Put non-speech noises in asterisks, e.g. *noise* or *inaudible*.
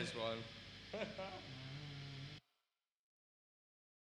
as one. *laughs*